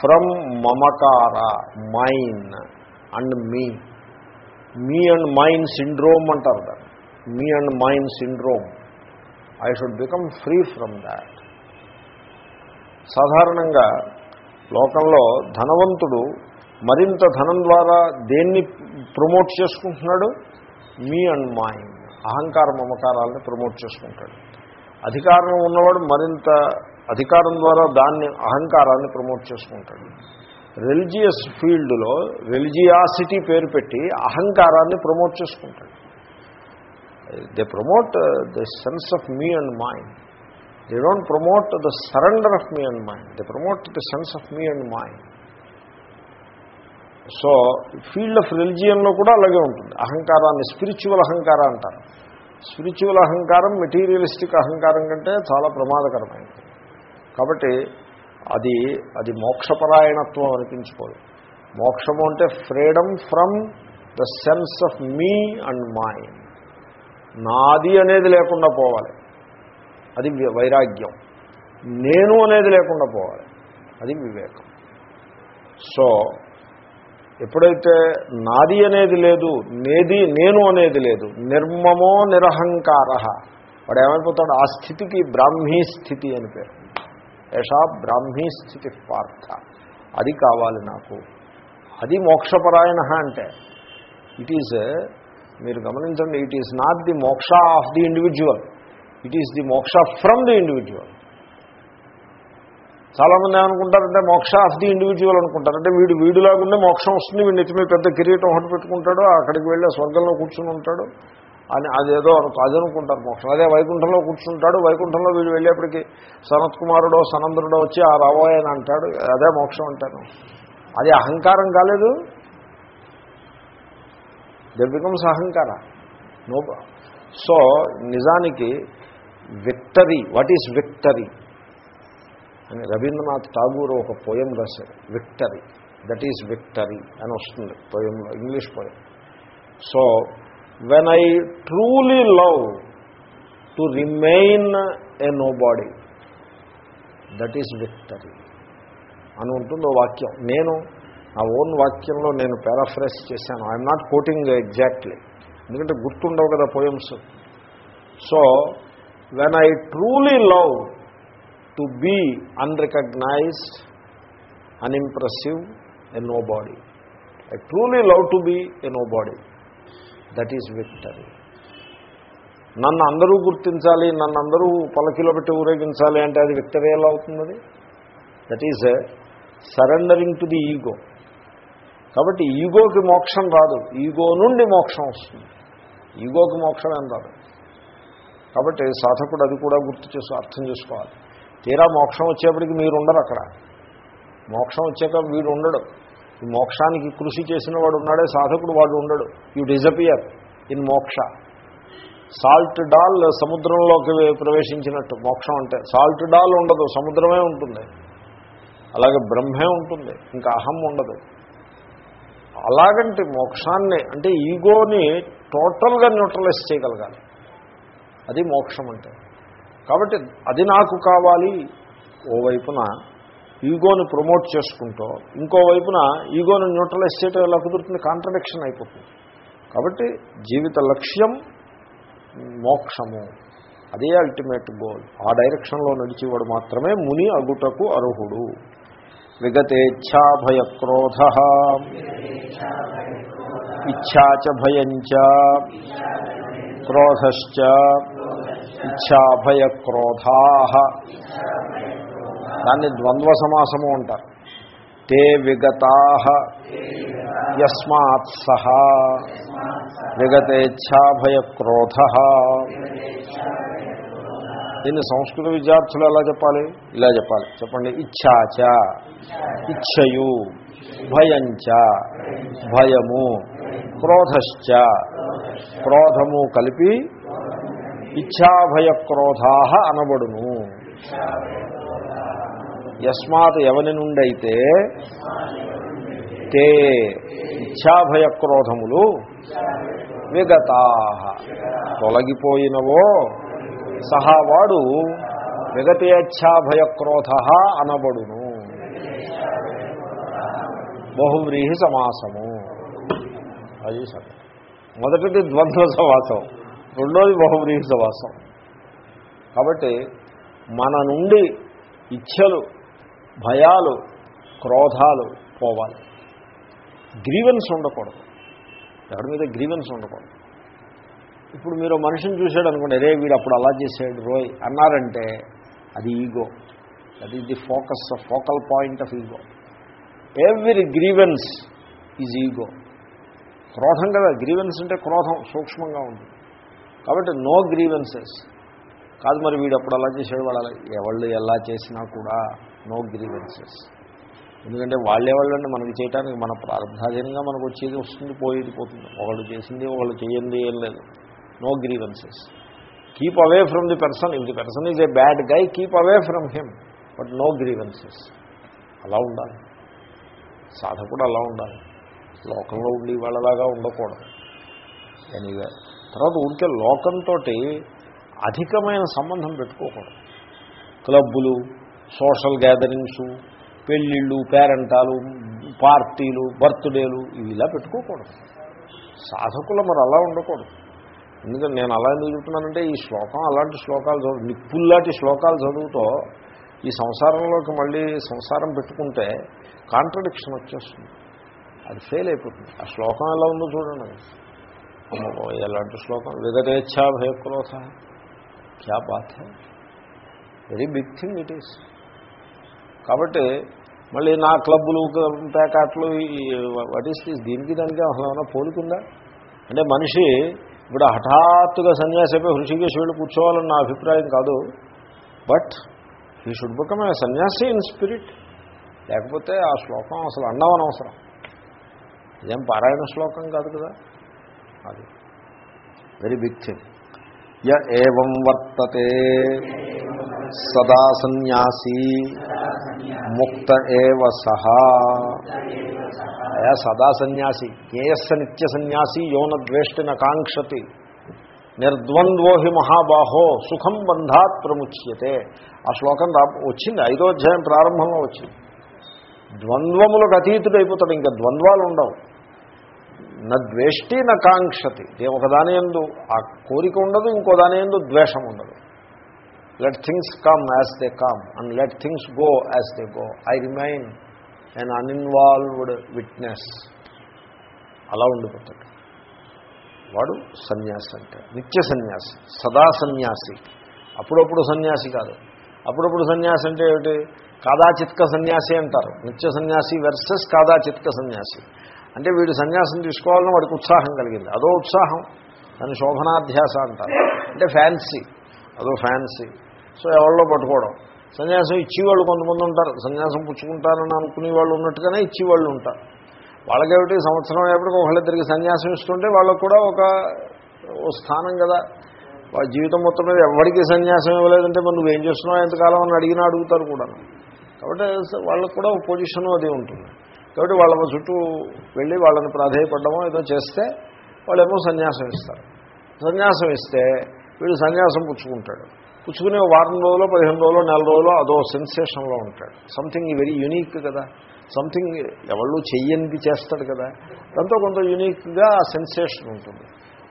from mamakara mine and me me and mine syndrome అంటారు దాన్ని. Me and mine syndrome I should become free from that సాధారణంగా లోకంలో ధనవంతుడు మరింత ధనం ద్వారా దేన్ని promote చేసుకుంటున్నాడు? మీ అండ్ మైండ్ అహంకార మమకారాలని ప్రమోట్ చేసుకుంటాడు. అధికారం ఉన్నవాడు మరింత అధికారం ద్వారా దాన్ని అహంకారాన్ని ప్రమోట్ చేసుకుంటాడు. రిలిజియస్ ఫీల్డ్లో రిలిజియాసిటీ పేరు పెట్టి అహంకారాన్ని ప్రమోట్ చేసుకుంటాడు. They promote the sense of me and mind they don't promote the surrender of me and mind they promote the sense of me and mind so field of రిలిజియన్లో కూడా అలాగే ఉంటుంది. అహంకారాన్ని spiritual అహంకారం అంటారు. స్పిరిచువల్ అహంకారం materialistic అహంకారం కంటే చాలా ప్రమాదకరమైనది. కాబట్టి అది అది మోక్షపరాయణత్వం అనిపించుకోదు. మోక్షము అంటే freedom from the sense of me and mind నాది అనేది లేకుండా పోవాలి. అది వైరాగ్యం. నేను అనేది లేకుండా పోవాలి. అది వివేకం. సో ఎప్పుడైతే నాది అనేది లేదు నేది నేను అనేది లేదు నిర్మమో నిరహంకార. వాడు ఏమైపోతాడు ఆ స్థితికి బ్రాహ్మీ స్థితి అని పేరు. యషా బ్రాహ్మీ స్థితి పార్థ. అది కావాలి నాకు. అది మోక్షపరాయణ అంటే. ఇట్ ఈజ్ మీరు గమనించండి it is not the moksha of the individual it is the moksha from the individual చాలామంది ఏమనుకుంటారంటే మోక్ష ఆఫ్ ది ఇండివిజువల్ అనుకుంటారు. అంటే వీడు వీడిలాగుండే మోక్షం వస్తుంది వీడి నెత్తి మీద పెద్ద కిరీటం ఒకటి పెట్టుకుంటాడు అక్కడికి వెళ్ళి స్వర్గంలో కూర్చుని ఉంటాడు. అని అదేదో అనుకో అది అనుకుంటారు మోక్షం. అదే వైకుంఠంలో కూర్చుంటాడు. వైకుంఠంలో వీడు వెళ్ళేప్పటికీ సనత్ కుమారుడో సనందుడో వచ్చి ఆ రాబోయే అని అంటాడు. అదే మోక్షం అంటాను. అది అహంకారం కాలేదు. There becomes ahankara. No so నిజానికి విక్టరీ వాట్ ఈజ్ విక్టరీ అని రవీంద్రనాథ్ ఠాగూర్ ఒక పోయం రాశారు. విక్టరీ దట్ ఈజ్ విక్టరీ అని వస్తుంది. పోయంలో English poem so when I truly love to remain a nobody that is victory అని ఉంటుంది ఓ వాక్యం. నేను నా ఓన్ వాక్యంలో నేను పారాఫ్రైజ్ చేశాను. ఐఎమ్ నాట్ కోటింగ్ ఎగ్జాక్ట్లీ ఎందుకంటే గుర్తుండవు కదా poems so when I truly love to be unrecognised unimpressive a nobody I truly love to be a nobody that is victory నన్ను అందరూ గుర్తించాలి నన్ను అందరూ పలకిలో పెట్టి ఊరేగించాలి అంటే అది విక్టరీ ఎలా అవుతుంది that is surrendering to the ego కాబట్టి ఈగోకి మోక్షం రాదు. ఈగో నుండి మోక్షం వస్తుంది. ఈగోకి మోక్షం ఏం రాదు. కాబట్టి సాధకుడు అది కూడా గుర్తు చేసు అర్థం చేసుకోవాలి. తీరా మోక్షం వచ్చేప్పటికి మీరు ఉండరు అక్కడ. మోక్షం వచ్చాక వీడు ఉండడు. మోక్షానికి కృషి చేసిన వాడు ఉన్నాడే సాధకుడు వాడు ఉండడు. You disappear in moksha. Salt doll సముద్రంలోకి ప్రవేశించినట్టు. మోక్షం అంటే సాల్ట్ డాల్ ఉండదు సముద్రమే ఉంటుంది. అలాగే బ్రహ్మే ఉంటుంది ఇంకా అహం ఉండదు. అలాగంటే మోక్షాన్ని అంటే ఈగోని టోటల్గా న్యూట్రలైజ్ చేయగలగాలి. అది మోక్షం అంటే. కాబట్టి అది నాకు కావాలి. ఓవైపున ఈగోని ప్రమోట్ చేసుకుంటూ ఇంకోవైపున ఈగోని న్యూట్రలైజ్ చేయటం ఎలా కుదురుతుంది? కాంట్రడిక్షన్ అయిపోతుంది. కాబట్టి జీవిత లక్ష్యం మోక్షము. అదే అల్టిమేట్ గోల్ ఆ డైరెక్షన్లో నడిచేవాడు మాత్రమే ముని అగుటకు అర్హుడు. విగతేచ్ఛాభయక్రోధ ఇచ్చాచ భయంచ. క్రోధశ్చ. ఇచ్ఛాభయక్రోధా. దాన్ని ద్వంద్వ సమాసము అంటారు. తే విగతా. యస్మాత్ సహ. విగతేచ్ఛాభయక్రోధ. దీన్ని సంస్కృత విద్యార్థులు ఎలా చెప్పాలి? ఇలా చెప్పాలి. చెప్పండి. ఇచ్చాచ ఇచ్ఛయు. భయంచ. భయము. క్రోధశ్చ. క్రోధము కలిపి ఇచ్ఛాభయక్రోధా అనబడును. యస్మాత్ ఎవని నుండి అయితే తే ఇచ్ఛాభయక్రోధములు విగతా. తొలగిపోయినవో సహా వాడు విగతేచ్ఛాభయక్రోధ అనబడును. బహువ్రీహి సమాసము. అది సరే మొదటిది ద్వంద్వ సమాసం రెండోది బహువ్రీహి సమాసం కాబట్టి మన నుండి ఇచ్ఛలు భయాలు క్రోధాలు పోవాలి. గ్రీవెన్స్ ఉండకూడదు. ఎవరి మీద గ్రీవెన్స్ ఉండకూడదు. ఇప్పుడు మీరు మనిషిని చూశాడు అనుకోండి అరే వీడు అప్పుడు అలా చేసాడు రోయ్ అన్నారంటే అది ego. That is the focus focal point of ego every grievance is ego క్రోధం కదా గ్రీవెన్స్ అంటే క్రోధం సూక్ష్మంగా ఉంటుంది. కాబట్టి నో గ్రీవెన్సెస్. కాదు మరి వీడు అప్పుడు అలా చేసాడు వాళ్ళు అలా ఎవళ్ళు ఎలా చేసినా కూడా నో గ్రీవెన్సెస్. ఎందుకంటే వాళ్ళే వాళ్ళంటే మనకి చేయడానికి మన ప్రారంభాధీనంగా మనకు వచ్చేది వస్తుంది పోయేది పోతుంది. ఒకళ్ళు చేసింది ఒకళ్ళు చేయండి ఏం లేదు. No grievances. Keep away from the person. If the person is a bad guy keep away from him. But no grievances. అలా ఉండాలి. సాధకుడు అలా ఉండాలి. లోకంలో ఉండి వాళ్ళలాగా ఉండకూడదు. ఎనీవే తర్వాత ఊరికే లోకంతో అధికమైన సంబంధం పెట్టుకోకూడదు. క్లబ్బులు సోషల్ గ్యాదరింగ్స్ పెళ్ళిళ్ళు పేరెంటాలు పార్టీలు బర్త్డేలు ఇవి ఇలా పెట్టుకోకూడదు. సాధకులు మరి అలా ఉండకూడదు. ఎందుకంటే నేను అలా ఎందుకు చెప్తున్నానంటే ఈ శ్లోకం అలాంటి శ్లోకాలు చదువు నిప్పుల్లాంటి శ్లోకాలు చదువుతో ఈ సంసారంలోకి మళ్ళీ సంసారం పెట్టుకుంటే కాంట్రడిక్షన్ వచ్చేస్తుంది. అది ఫెయిల్ అయిపోతుంది. ఆ శ్లోకం ఎలా ఉందో చూడండి. అమ్మో ఎలాంటి శ్లోకం. విగతేచ్ఛా భయక్రోధ. క్యా బాధ very big thing it is. కాబట్టి మళ్ళీ నా క్లబ్బులు ప్యాకాట్లు వాట్ ఈస్ దిస్? దీనికి దానికి అసలు ఏమైనా అంటే మనిషి ఇప్పుడు హఠాత్తుగా సన్యాసి అయిపోయి హృషికేశ్ వెళ్ళి కూర్చోవాలని నా అభిప్రాయం కాదు. బట్ ఈ షుడ్ బికమ్ ఏ సన్యాసి ఇన్ స్పిరిట్. లేకపోతే ఆ శ్లోకం అసలు అన్నం ఇదేం పారాయణ శ్లోకం కాదు కదా? అది. వెరీ బిగ్ థింగ్ య ఏం వర్తతే? సదా సన్యాసీ. ముక్త ఏవ సహా. సదా సన్యాసి. కేయస్స నిత్య సన్యాసి యోన ద్వేష్టిన కాంక్షతి. నిర్ద్వంద్వో హి మహాబాహో సుఖం బంధాత్ ప్రముచ్యతే. ఆ శ్లోకం రా వచ్చింది. ఐదో అధ్యాయం ప్రారంభంలో వచ్చింది. ద్వంద్వములకు అతీతుడైపోతాడు. ఇంకా ద్వంద్వాలు ఉండవు నా ద్వేష్టి నా కాంక్షతి. ఒకదాని ఎందు ఆ కోరిక ఉండదు ఇంకో దాని ఎందు ద్వేషం ఉండదు. Let things come as they come and let things go as they go I remain and uninvolved witness అలా ఉండిపోతాడు. వాడు సన్యాసి అంటే నిత్య సన్యాసి సదా సన్యాసి. అప్పుడప్పుడు సన్యాసి కాదు. అప్పుడప్పుడు సన్యాసి అంటే ఏమిటి? కాదాచిత్క సన్యాసి అంటారు. నిత్య సన్యాసి వెర్సెస్ కాదాచిత్క సన్యాసి. అంటే వీడు సన్యాసం తీసుకోవాలని వాడికి ఉత్సాహం కలిగింది. అదో ఉత్సాహం. దాని శోభనాధ్యాస అంటారు. అంటే ఫ్యాన్సీ. అదో ఫ్యాన్సీ. సో ఎవరిలో పట్టుకోవడం. సన్యాసం ఇచ్చేవాళ్ళు కొంతమంది ఉంటారు. సన్యాసం పుచ్చుకుంటారని అనుకునే వాళ్ళు ఉన్నట్టుగానే ఇచ్చేవాళ్ళు ఉంటారు. వాళ్ళకేమిటి? సంవత్సరం అయ్యేప్పటికి ఒకళ్ళిద్దరికి సన్యాసం ఇస్తుంటే వాళ్ళకు కూడా ఒక స్థానం కదా. వాళ్ళ జీవితం మొత్తం మీద ఎవరికి సన్యాసం ఇవ్వలేదంటే మనం నువ్వేం చేస్తున్నావు? ఎంతకాలం అని అడిగినా అడుగుతారు కూడా కాబట్టి వాళ్ళకు కూడా పొజిషన్ అది ఉంటుంది. కాబట్టి వాళ్ళ చుట్టూ వెళ్ళి వాళ్ళని ప్రాధేయపడ్డమో ఏదో చేస్తే వాళ్ళేమో సన్యాసం ఇస్తారు. సన్యాసం ఇస్తే వీడు సన్యాసం పుచ్చుకుంటాడు. పుచ్చుకునే వారం రోజులో పదిహేను రోజులు నెల రోజులు అదో సెన్సేషన్లో ఉంటాడు. సంథింగ్ వెరీ యునీక్ కదా. సంథింగ్ ఎవళ్ళు చెయ్యనిది చేస్తాడు కదా. దాంతో కొంత యునీక్గా ఆ సెన్సేషన్ ఉంటుంది.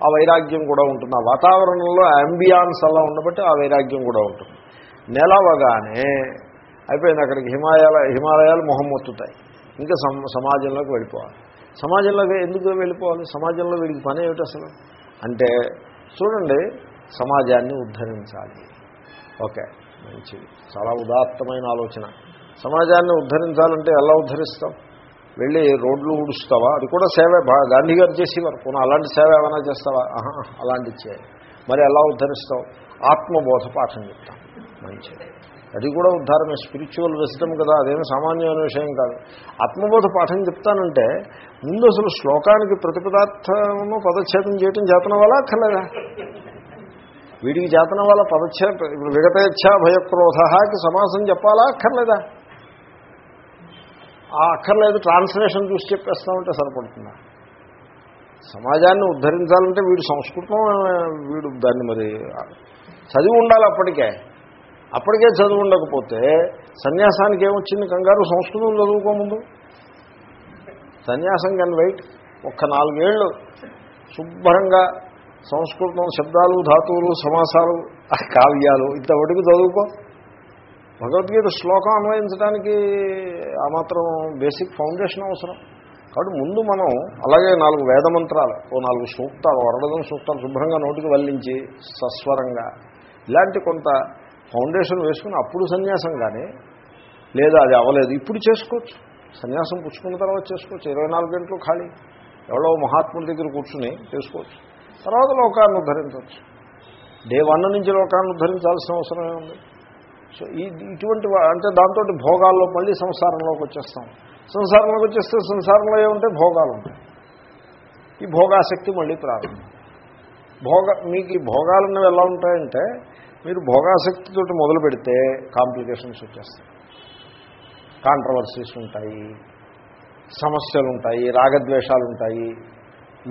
ఆ వైరాగ్యం కూడా ఉంటుంది. ఆ వాతావరణంలో అంబియాన్స్ అలా ఉండబట్టి ఆ వైరాగ్యం కూడా ఉంటుంది. నెలవగానే అయిపోయింది అక్కడికి. హిమాలయాల హిమాలయాలు మొహం మొత్తుతాయి. ఇంకా సమాజంలోకి వెళ్ళిపోవాలి. సమాజంలోకి ఎందుకు వెళ్ళిపోవాలి? సమాజంలో వీడికి పని ఏమిటి అసలు? అంటే చూడండి సమాజాన్ని ఉద్ధరించాలి. ఓకే మంచిది. చాలా ఉదాత్తమైన ఆలోచన. సమాజాన్ని ఉద్ధరించాలంటే ఎలా ఉద్ధరిస్తాం? వెళ్ళి రోడ్లు ఊడుస్తావా? అది కూడా సేవే. గాంధీ గారు చేసేవారు. పోనీ అలాంటి సేవ ఏమైనా చేస్తావా? అలాంటి చేయాలి. మరి ఎలా ఉద్ధరిస్తావు ఆత్మబోధ పాఠం చెప్తాం. మంచిది. అది కూడా ఉద్ధారమే స్పిరిచువల్ విజడం కదా అదేమి సామాన్యమైన విషయం కాదు. ఆత్మబోధ పాఠం చెప్తానంటే ముందు అసలు శ్లోకానికి ప్రతిపదార్థము పదచ్ఛేదం చేయటం చేతన వల్ల అక్కర్లేదా? వీడికి చేతన వల్ల పదచ్ఛేద ఇప్పుడు విగతేచ్ఛా భయక్రోధకి సమాసం చెప్పాలా అక్కర్లేదా? ఆ అక్కర్లేదు ట్రాన్స్లేషన్ చూసి చెప్పేస్తామంటే సరిపడుతుందా? సమాజాన్ని ఉద్ధరించాలంటే వీడు సంస్కృతం వీడు దాన్ని మరి చదివి ఉండాలి అప్పటికే. అప్పటికే చదువు ఉండకపోతే సన్యాసానికి ఏమొచ్చింది? కంగారు సంస్కృతం చదువుకోముందు సన్యాసం కెన్ వెయిట్ ఒక్క నాలుగేళ్ళు. శుభ్రంగా సంస్కృతం శబ్దాలు ధాతువులు సమాసాలు కావ్యాలు ఇంతవరకు చదువుకో. భగవద్గీత శ్లోకం అన్వయించడానికి ఆ మాత్రం బేసిక్ ఫౌండేషన్ అవసరం. కాబట్టి ముందు మనం అలాగే నాలుగు వేదమంత్రాలు ఓ నాలుగు సూక్తాలు వరడదం సూక్తాలు శుభ్రంగా నోటికి వల్లించి సస్వరంగా ఇలాంటి కొంత ఫౌండేషన్ వేసుకుని అప్పుడు సన్యాసం కానీ లేదా అది అవ్వలేదు ఇప్పుడు చేసుకోవచ్చు. సన్యాసం పుచ్చుకున్న తర్వాత చేసుకోవచ్చు. ఇరవై నాలుగు గంటలు ఖాళీ. ఎవరో మహాత్ముడి దగ్గర కూర్చుని చేసుకోవచ్చు. తర్వాత లోకాన్ని ఉద్ధరించవచ్చు. డే వన్ నుంచి లోకాన్ని ఉద్ధరించాల్సిన అవసరమే ఉంది సో ఈ ఇటువంటి అంటే దాంతో భోగాల్లో మళ్ళీ సంసారంలోకి వచ్చేస్తాం. సంసారంలోకి వచ్చేస్తే సంసారంలో ఏముంటే భోగాలు ఉంటాయి. ఈ భోగాసక్తి మళ్ళీ ప్రారంభం. భోగ మీకు ఈ భోగాలన్నవి ఎలా ఉంటాయంటే మీరు భోగాసక్తితో మొదలు పెడితే కాంప్లికేషన్స్ వచ్చేస్తాయి. కాంట్రవర్సీస్ ఉంటాయి సమస్యలు ఉంటాయి రాగద్వేషాలు ఉంటాయి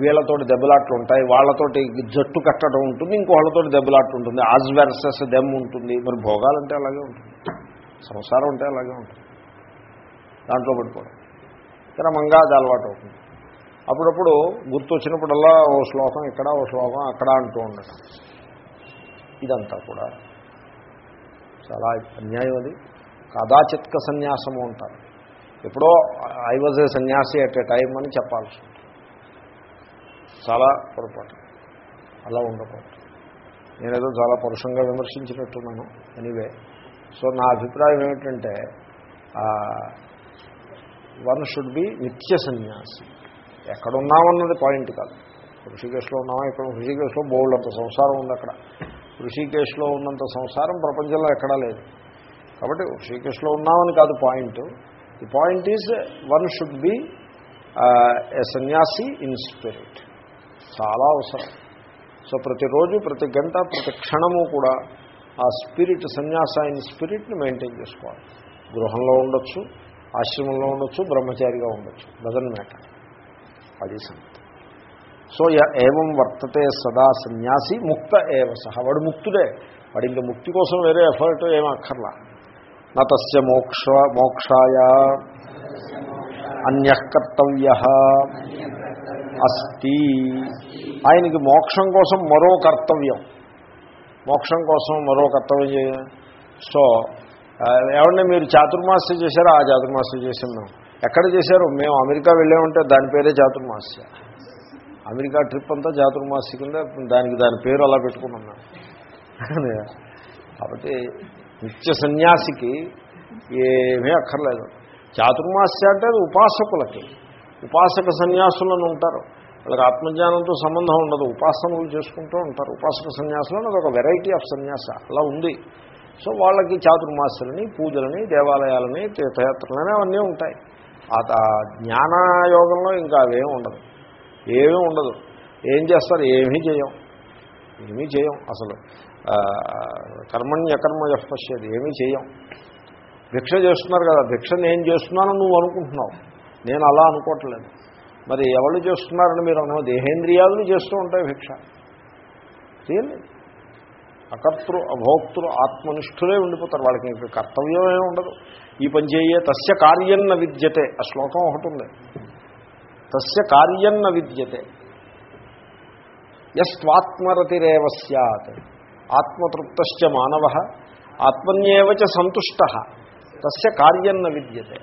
వీళ్ళతోటి దెబ్బలాట్లు ఉంటాయి వాళ్ళతోటి జట్టు కట్టడం ఉంటుంది ఇంకో వాళ్ళతోటి దెబ్బలాట్లు ఉంటుంది ఆజ్ వెర్సెస్ దెమ్ ఉంటుంది. మరి భోగాలంటే అలాగే ఉంటుంది. సంసారం ఉంటే అలాగే ఉంటుంది. దాంట్లో పడిపోవడం. క్రమంగా అది అలవాటు అవుతుంది అప్పుడప్పుడు గుర్తు వచ్చినప్పుడల్లా ఓ శ్లోకం ఇక్కడ ఓ శ్లోకం అక్కడ అంటూ ఉండటం. ఇదంతా కూడా. చాలా అన్యాయం అది. కదాచిత్క సన్యాసము అంటారు. ఎప్పుడో ఐ వాజ్ ఏ సన్యాసి అట్ ఏ టైం అని చెప్పాల్సి ఉంటుంది. చాలా పొరపాటు. అలా ఉండకూడదు. నేనేదో చాలా పరుషంగా విమర్శించినట్టున్నాను. ఎనీవే సో నా అభిప్రాయం ఏమిటంటే వన్ షుడ్ బి నిత్య సన్యాసి. ఎక్కడున్నామన్నది పాయింట్ కాదు. ఋషికేశ్లో ఉన్నామా? ఇక్కడ ఋషికేశ్లో బోల్డ్ అంత సంసారం ఉంది అక్కడ. ఋషికేశ్లో ఉన్నంత సంసారం ప్రపంచంలో ఎక్కడా లేదు. కాబట్టి ఋషికేశ్లో ఉన్నామని కాదు point. The point is one should be a sannyasi in spirit. చాలా అవసరం. సో ప్రతిరోజు ప్రతి గంట ప్రతి క్షణము కూడా ఆ స్పిరిట్ సన్యాస ఇన్ స్పిరిట్ని మెయింటైన్ చేసుకోవాలి. గృహంలో ఉండొచ్చు ఆశ్రమంలో ఉండొచ్చు బ్రహ్మచారిగా ఉండొచ్చు. Doesn't matter. అది సంగతి. సో య- ఏవం వర్తతే సదా సన్యాసి ముక్త ఏవ సహ. వాడు ముక్తుడే. వాడు ఇంకా ముక్తి కోసం వేరే ఎఫర్ట్ ఏం అక్కర్లా. నా తస్య మోక్ష మోక్షాయ. అన్యకర్తవ్య అస్తి. ఆయనకి మోక్షం కోసం మరో కర్తవ్యం. మోక్షం కోసం మరో కర్తవ్యం చేయ. సో ఏమంటే మీరు చాతుర్మాస్య చేశారో? ఆ చాతుర్మాస్య చేసాం ఎక్కడ చేశారు? మేము అమెరికా వెళ్ళామంటే దాని పేరే చాతుర్మాస్య. అమెరికా ట్రిప్ అంతా జాతుర్మాసి కింద దానికి దాని పేరు అలా పెట్టుకున్నాను కాబట్టి నిత్య సన్యాసికి ఏమీ అక్కర్లేదు. చాతుర్మాస్య అంటే అది ఉపాసకులకి. ఉపాసక సన్యాసులను ఉంటారు. వాళ్ళకి ఆత్మజ్ఞానంతో సంబంధం ఉండదు. ఉపాసనలు చేసుకుంటూ ఉంటారు. ఉపాసక సన్యాసులు అనేది ఒక వెరైటీ ఆఫ్ సన్యాస. అలా ఉంది. సో వాళ్ళకి చాతుర్మాస్యులని పూజలని దేవాలయాలని తీర్థయాత్రలని అవన్నీ ఉంటాయి. ఆ త- జ్ఞానయోగంలో ఇంకా అవేం ఉండదు. ఏమీ ఉండదు. ఏం చేస్తారు? ఏమీ చేయం. ఏమీ చేయం. అసలు ఆ, కర్మణ్యకర్మ పశ్చేది ఏమీ చేయం. భిక్ష చేస్తున్నారు కదా. భిక్ష నేను చేస్తున్నాను నువ్వు అనుకుంటున్నావు. నేను అలా అనుకోవట్లేదు. మరి ఎవరు చేస్తున్నారని మీరు అన్న దేహేంద్రియాలను చేస్తూ ఉంటాయి భిక్ష. రియల్లీ. అకర్తృ అభోక్తృ ఆత్మనిష్ఠులే ఉండిపోతారు. వాళ్ళకి ఇంకా కర్తవ్యం ఏమి ఉండదు. ఈ పని చేయే తస్య కార్యన్న విద్యతే. ఆ శ్లోకం ఒకటి ఉంది. తస్య కార్యన్న విద్యతే. ఎస్వాత్మరతిరేవ సత్ ఆత్మతృప్త మానవ ఆత్మన్యేవచ సంతుష్ట. తస్య కార్యన్న విద్యతే.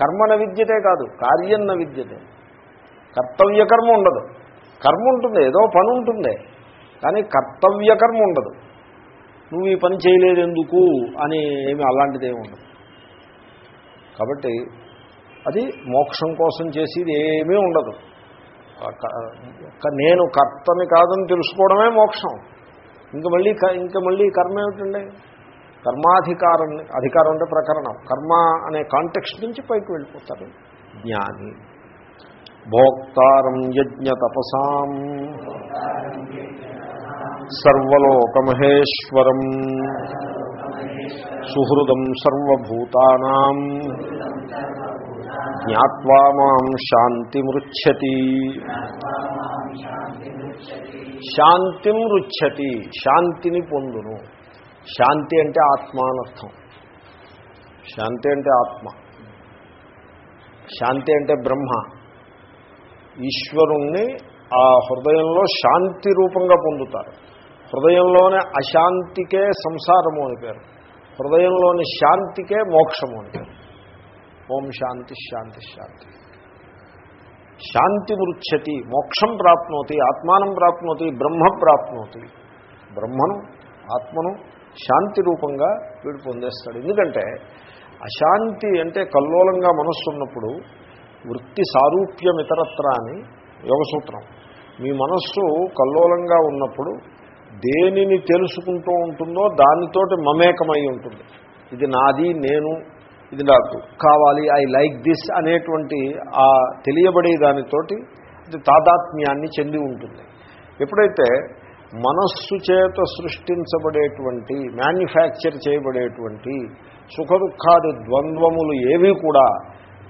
కర్మన విద్యతే కాదు కార్యన్న విద్యతే. కర్తవ్య కర్మ ఉండదు. కర్మ ఉంటుంది ఏదో పని ఉంటుంది కానీ కర్తవ్య కర్మ ఉండదు. నువ్వు ఈ పని చేయలేదు ఎందుకు అని ఏమి అలాంటిదేమి ఉండదు. కాబట్టి అది మోక్షం కోసం చేసేది ఏమీ ఉండదు. నేను కర్తని కాదని తెలుసుకోవడమే మోక్షం. ఇంకా మళ్ళీ క- ఇంకా మళ్ళీ కర్మ ఏమిటండి? కర్మాధికారం అధికారం అంటే ప్రకరణం. కర్మ అనే కాంటెక్స్ట్ నుంచి పైకి వెళ్ళిపోతారు. జ్ఞాని. భోక్తారం యజ్ఞ తపసాం. సర్వలోకమహేశ్వరం. సుహృదం సర్వభూతానాం. జ్ఞావా మాం శాంతిమృచ్చతి శాంతిం రుచ్చతి శాంతిని పొందును। శాంతి అంటే ఆత్మ అనర్థం శాంతి అంటే ఆత్మ శాంతి అంటే బ్రహ్మ ఈశ్వరుణ్ణి ఆ హృదయంలో శాంతి రూపంగా పొందుతారు। హృదయంలోనే అశాంతికే సంసారము అని పేరు। హృదయంలోని శాంతికే మోక్షము అని పేరు। ఓం శాంతి శాంతి శాంతి. శాంతి మృచ్చతి మోక్షం ప్రాప్నోతి ఆత్మానం ప్రాప్నోతి బ్రహ్మ ప్రాప్నోతి. బ్రహ్మను ఆత్మను శాంతి రూపంగా వీడు పొందేస్తాడు. ఎందుకంటే అశాంతి అంటే కల్లోలంగా మనస్సు ఉన్నప్పుడు వృత్తి సారూప్యం ఇతరత్ర అని యోగసూత్రం. మీ మనస్సు కల్లోలంగా ఉన్నప్పుడు దేనిని తెలుసుకుంటూ ఉంటుందో దానితోటి మమేకమై ఉంటుంది. ఇది నాది నేను ఇది నాకు కావాలి ఐ లైక్ దిస్ అనేటువంటి ఆ తెలియబడే దానితోటి అది తాదాత్మ్యాన్ని చెంది ఉంటుంది. ఎప్పుడైతే మనస్సు చేత సృష్టించబడేటువంటి మ్యానుఫ్యాక్చర్ చేయబడేటువంటి సుఖ దుఃఖాది ద్వంద్వములు ఏవి కూడా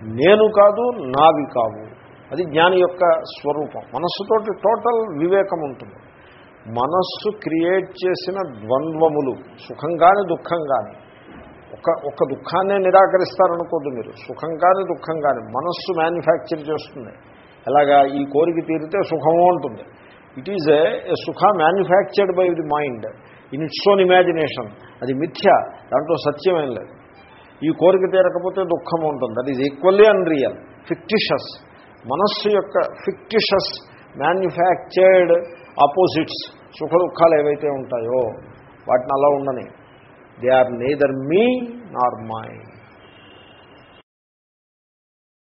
నేను కాదు నావి కావు. అది జ్ఞాని యొక్క స్వరూపం. మనస్సుతోటి టోటల్ వివేకం ఉంటుంది. మనస్సు క్రియేట్ చేసిన ద్వంద్వములు సుఖం కానీ దుఃఖం కానీ ఒక ఒక దుఃఖాన్నే నిరాకరిస్తారనుకోద్దు మీరు. సుఖం కానీ దుఃఖం కానీ మనస్సు మ్యానుఫ్యాక్చర్ చేస్తుంది. ఎలాగా? ఈ కోరిక తీరితే సుఖము ఉంటుంది it is a sukha manufactured by the mind in its own imagination అది మిథ్య దాంట్లో సత్యమేం లేదు. ఈ కోరిక తీరకపోతే దుఃఖం ఉంటుంది. That is equally unreal fictitious మనస్సు యొక్క ఫిక్టిషస్ మ్యానుఫ్యాక్చర్డ్ ఆపోజిట్స్ సుఖ దుఃఖాలు ఏవైతే ఉంటాయో వాటిని అలా ఉండని. They are neither me Nar mind